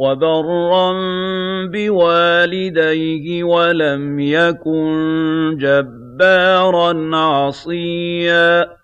وَبَرًّا بِوَالِدَيْهِ وَلَمْ يَكُن جَبَّارًا عَصِيًّا